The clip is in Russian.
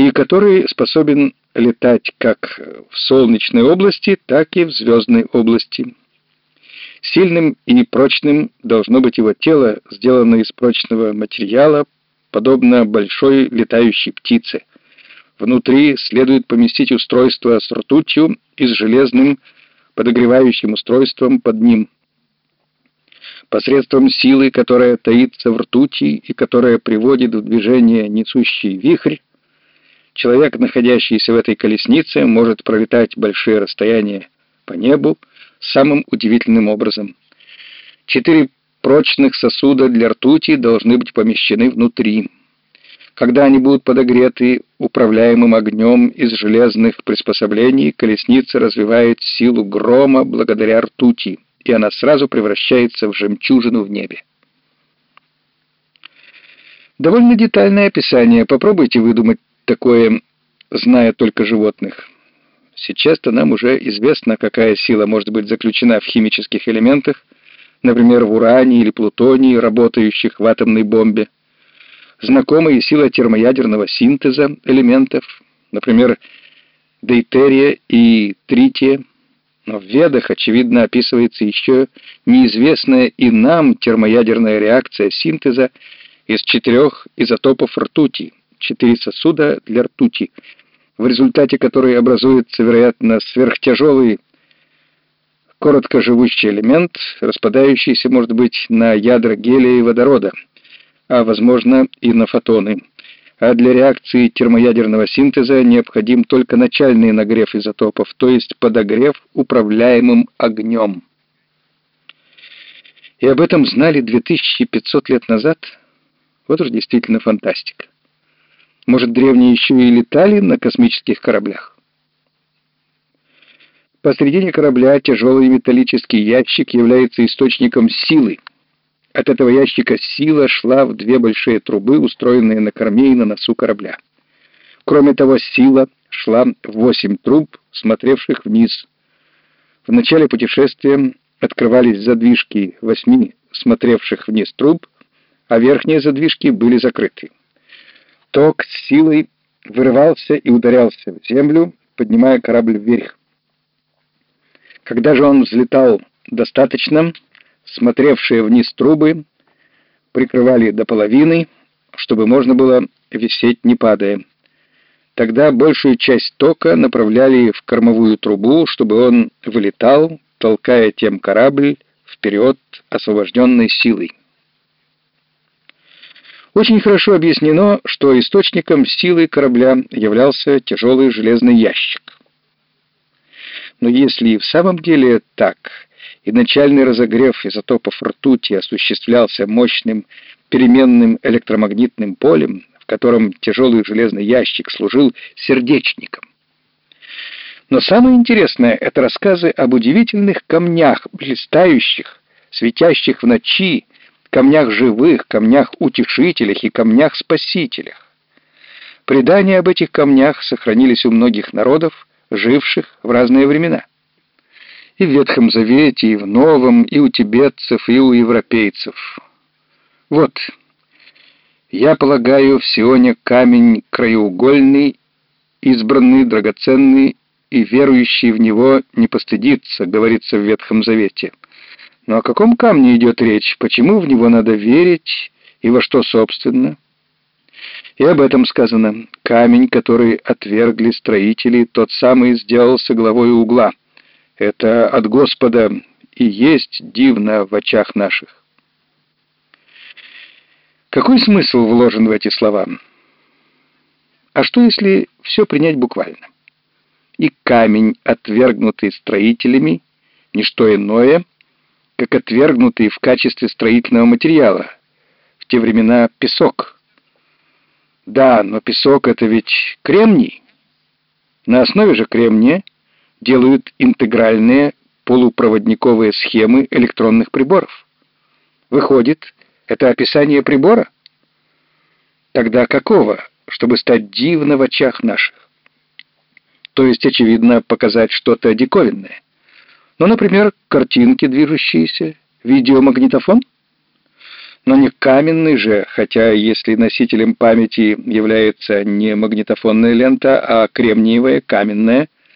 и который способен летать как в солнечной области, так и в звездной области. Сильным и прочным должно быть его тело, сделанное из прочного материала, подобно большой летающей птице. Внутри следует поместить устройство с ртутью и с железным подогревающим устройством под ним. Посредством силы, которая таится в ртути и которая приводит в движение несущий вихрь, человек, находящийся в этой колеснице, может пролетать большие расстояния по небу самым удивительным образом. Четыре прочных сосуда для ртути должны быть помещены внутри. Когда они будут подогреты управляемым огнем из железных приспособлений, колесница развивает силу грома благодаря ртути, и она сразу превращается в жемчужину в небе. Довольно детальное описание. Попробуйте выдумать такое, зная только животных. Сейчас-то нам уже известно, какая сила может быть заключена в химических элементах, например, в уране или плутонии, работающих в атомной бомбе. Знакома и сила термоядерного синтеза элементов, например, дейтерия и трития. Но в Ведах, очевидно, описывается еще неизвестная и нам термоядерная реакция синтеза из четырех изотопов ртути, четыре сосуда для ртути, в результате которой образуется, вероятно, сверхтяжелый короткоживущий элемент, распадающийся, может быть, на ядра гелия и водорода, а, возможно, и на фотоны. А для реакции термоядерного синтеза необходим только начальный нагрев изотопов, то есть подогрев управляемым огнем. И об этом знали 2500 лет назад? Вот уж действительно фантастика. Может, древние еще и летали на космических кораблях? Посредине корабля тяжелый металлический ящик является источником силы. От этого ящика сила шла в две большие трубы, устроенные на корме и на носу корабля. Кроме того, сила шла в восемь труб, смотревших вниз. В начале путешествия открывались задвижки восьми смотревших вниз труб, а верхние задвижки были закрыты. Ток с силой вырывался и ударялся в землю, поднимая корабль вверх. Когда же он взлетал достаточно, смотревшие вниз трубы прикрывали до половины, чтобы можно было висеть не падая. Тогда большую часть тока направляли в кормовую трубу, чтобы он вылетал, толкая тем корабль вперед освобожденной силой. Очень хорошо объяснено, что источником силы корабля являлся тяжелый железный ящик. Но если и в самом деле так, и начальный разогрев изотопов ртути осуществлялся мощным переменным электромагнитным полем, в котором тяжелый железный ящик служил сердечником. Но самое интересное — это рассказы об удивительных камнях, блистающих, светящих в ночи, камнях живых, камнях утешителях и камнях спасителях. Предания об этих камнях сохранились у многих народов, живших в разные времена. И в Ветхом Завете, и в Новом, и у тибетцев, и у европейцев. Вот, я полагаю, в Сионе камень краеугольный, избранный, драгоценный, и верующий в него не постыдится, говорится в Ветхом Завете. Но о каком камне идет речь? Почему в него надо верить? И во что, собственно? И об этом сказано. Камень, который отвергли строители, тот самый сделался главой угла. Это от Господа и есть дивно в очах наших. Какой смысл вложен в эти слова? А что, если все принять буквально? И камень, отвергнутый строителями, не что иное, как отвергнутый в качестве строительного материала. В те времена песок — да, но песок — это ведь кремний. На основе же кремния делают интегральные полупроводниковые схемы электронных приборов. Выходит, это описание прибора? Тогда какого, чтобы стать дивно в очах наших? То есть, очевидно, показать что-то диковинное. Ну, например, картинки движущиеся, видеомагнитофон? но не каменный же, хотя если носителем памяти является не магнитофонная лента, а кремниевая каменная –